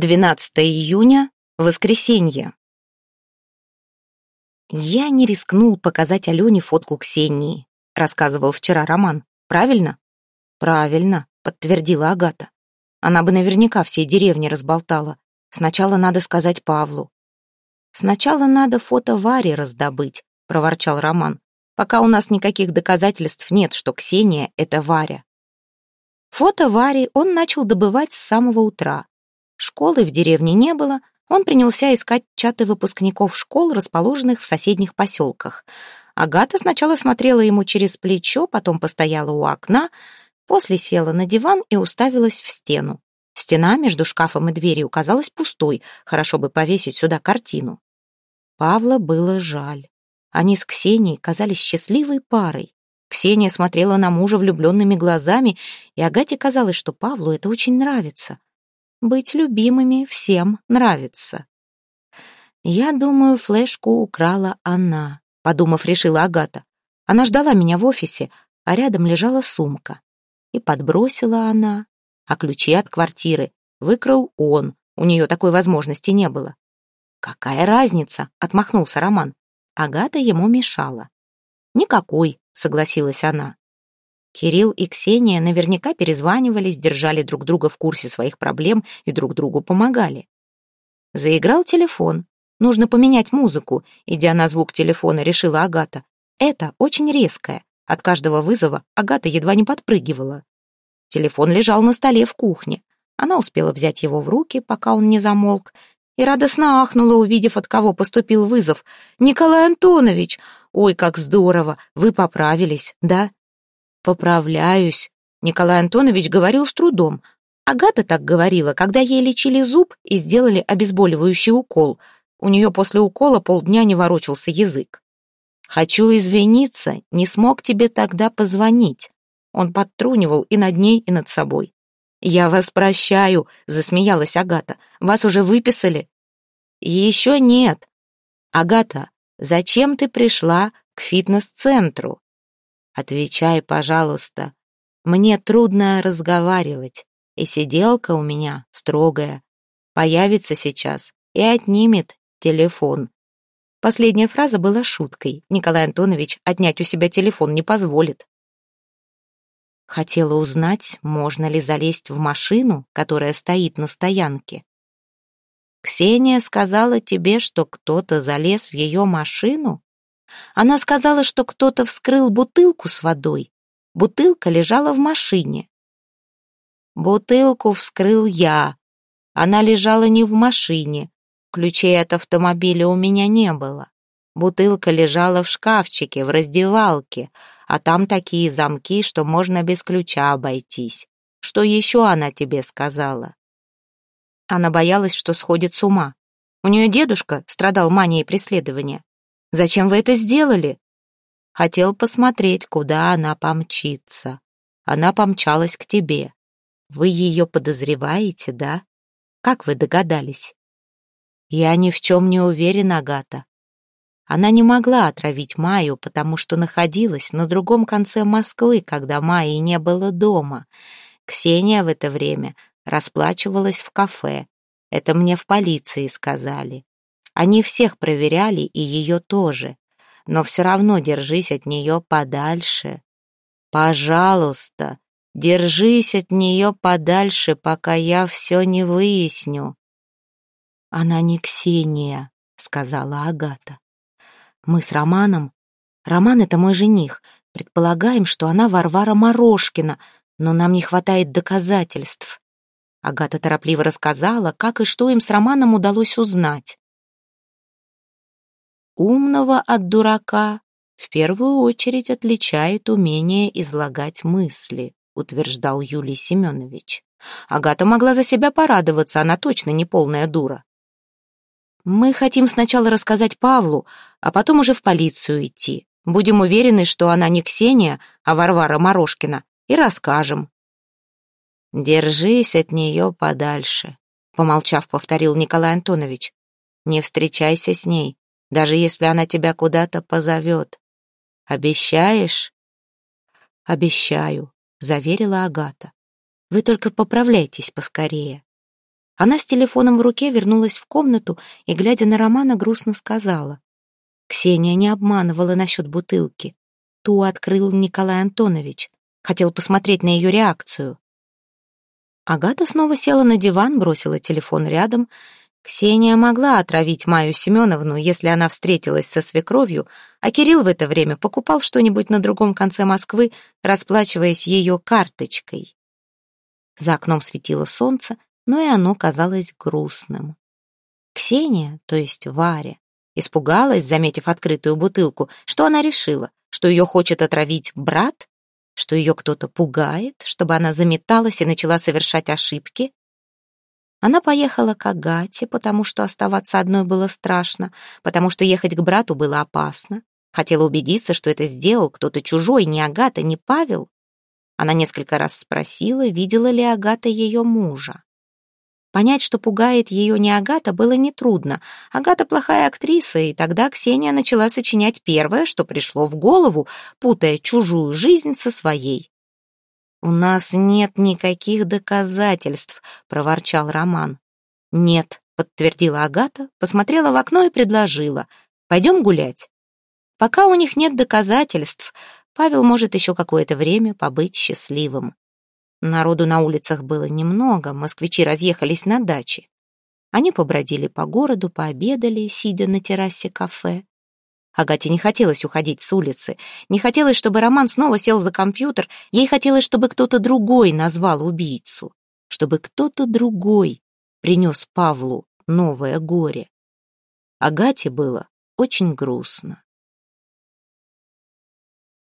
12 июня, воскресенье. «Я не рискнул показать Алене фотку Ксении», — рассказывал вчера Роман. «Правильно?» «Правильно», — подтвердила Агата. «Она бы наверняка всей деревне разболтала. Сначала надо сказать Павлу». «Сначала надо фото Варе раздобыть», — проворчал Роман, «пока у нас никаких доказательств нет, что Ксения — это Варя». Фото Вари он начал добывать с самого утра. Школы в деревне не было, он принялся искать чаты выпускников школ, расположенных в соседних поселках. Агата сначала смотрела ему через плечо, потом постояла у окна, после села на диван и уставилась в стену. Стена между шкафом и дверью казалась пустой, хорошо бы повесить сюда картину. Павла было жаль. Они с Ксенией казались счастливой парой. Ксения смотрела на мужа влюбленными глазами, и Агате казалось, что Павлу это очень нравится. Быть любимыми всем нравится. «Я думаю, флешку украла она», — подумав, решила Агата. Она ждала меня в офисе, а рядом лежала сумка. И подбросила она, а ключи от квартиры выкрал он, у нее такой возможности не было. «Какая разница?» — отмахнулся Роман. Агата ему мешала. «Никакой», — согласилась она. Кирилл и Ксения наверняка перезванивались, держали друг друга в курсе своих проблем и друг другу помогали. Заиграл телефон. Нужно поменять музыку, идя на звук телефона, решила Агата. Это очень резкое. От каждого вызова Агата едва не подпрыгивала. Телефон лежал на столе в кухне. Она успела взять его в руки, пока он не замолк, и радостно ахнула, увидев, от кого поступил вызов. «Николай Антонович! Ой, как здорово! Вы поправились, да?» «Поправляюсь», — Николай Антонович говорил с трудом. Агата так говорила, когда ей лечили зуб и сделали обезболивающий укол. У нее после укола полдня не ворочался язык. «Хочу извиниться, не смог тебе тогда позвонить». Он подтрунивал и над ней, и над собой. «Я вас прощаю», — засмеялась Агата. «Вас уже выписали?» «Еще нет». «Агата, зачем ты пришла к фитнес-центру?» Отвечай, пожалуйста. Мне трудно разговаривать, и сиделка у меня строгая. Появится сейчас и отнимет телефон. Последняя фраза была шуткой. Николай Антонович отнять у себя телефон не позволит. Хотела узнать, можно ли залезть в машину, которая стоит на стоянке. Ксения сказала тебе, что кто-то залез в ее машину? Она сказала, что кто-то вскрыл бутылку с водой. Бутылка лежала в машине. Бутылку вскрыл я. Она лежала не в машине. Ключей от автомобиля у меня не было. Бутылка лежала в шкафчике, в раздевалке, а там такие замки, что можно без ключа обойтись. Что еще она тебе сказала? Она боялась, что сходит с ума. У нее дедушка страдал манией преследования. Зачем вы это сделали?» Хотел посмотреть, куда она помчится. Она помчалась к тебе. Вы ее подозреваете, да? Как вы догадались? Я ни в чем не уверен, Агата. Она не могла отравить Майю, потому что находилась на другом конце Москвы, когда Майи не было дома. Ксения в это время расплачивалась в кафе. Это мне в полиции сказали. Они всех проверяли, и ее тоже. Но все равно держись от нее подальше. Пожалуйста, держись от нее подальше, пока я все не выясню. Она не Ксения, сказала Агата. Мы с Романом... Роман — это мой жених. Предполагаем, что она Варвара Морошкина, но нам не хватает доказательств. Агата торопливо рассказала, как и что им с Романом удалось узнать. Умного от дурака в первую очередь отличает умение излагать мысли, утверждал Юлий Семенович. Агата могла за себя порадоваться, она точно не полная дура. Мы хотим сначала рассказать Павлу, а потом уже в полицию идти. Будем уверены, что она не Ксения, а Варвара Морошкина, и расскажем. Держись от нее подальше, помолчав, повторил Николай Антонович. Не встречайся с ней даже если она тебя куда-то позовет. Обещаешь?» «Обещаю», — заверила Агата. «Вы только поправляйтесь поскорее». Она с телефоном в руке вернулась в комнату и, глядя на Романа, грустно сказала. Ксения не обманывала насчет бутылки. Ту открыл Николай Антонович. Хотел посмотреть на ее реакцию. Агата снова села на диван, бросила телефон рядом. Ксения могла отравить Маю Семеновну, если она встретилась со свекровью, а Кирилл в это время покупал что-нибудь на другом конце Москвы, расплачиваясь ее карточкой. За окном светило солнце, но и оно казалось грустным. Ксения, то есть Варя, испугалась, заметив открытую бутылку. Что она решила? Что ее хочет отравить брат? Что ее кто-то пугает, чтобы она заметалась и начала совершать ошибки? Она поехала к Агате, потому что оставаться одной было страшно, потому что ехать к брату было опасно. Хотела убедиться, что это сделал кто-то чужой, не Агата, не Павел. Она несколько раз спросила, видела ли Агата ее мужа. Понять, что пугает ее не Агата, было нетрудно. Агата плохая актриса, и тогда Ксения начала сочинять первое, что пришло в голову, путая чужую жизнь со своей. «У нас нет никаких доказательств», — проворчал Роман. «Нет», — подтвердила Агата, посмотрела в окно и предложила. «Пойдем гулять». Пока у них нет доказательств, Павел может еще какое-то время побыть счастливым. Народу на улицах было немного, москвичи разъехались на даче. Они побродили по городу, пообедали, сидя на террасе кафе. Агате не хотелось уходить с улицы, не хотелось, чтобы Роман снова сел за компьютер, ей хотелось, чтобы кто-то другой назвал убийцу, чтобы кто-то другой принес Павлу новое горе. Агате было очень грустно.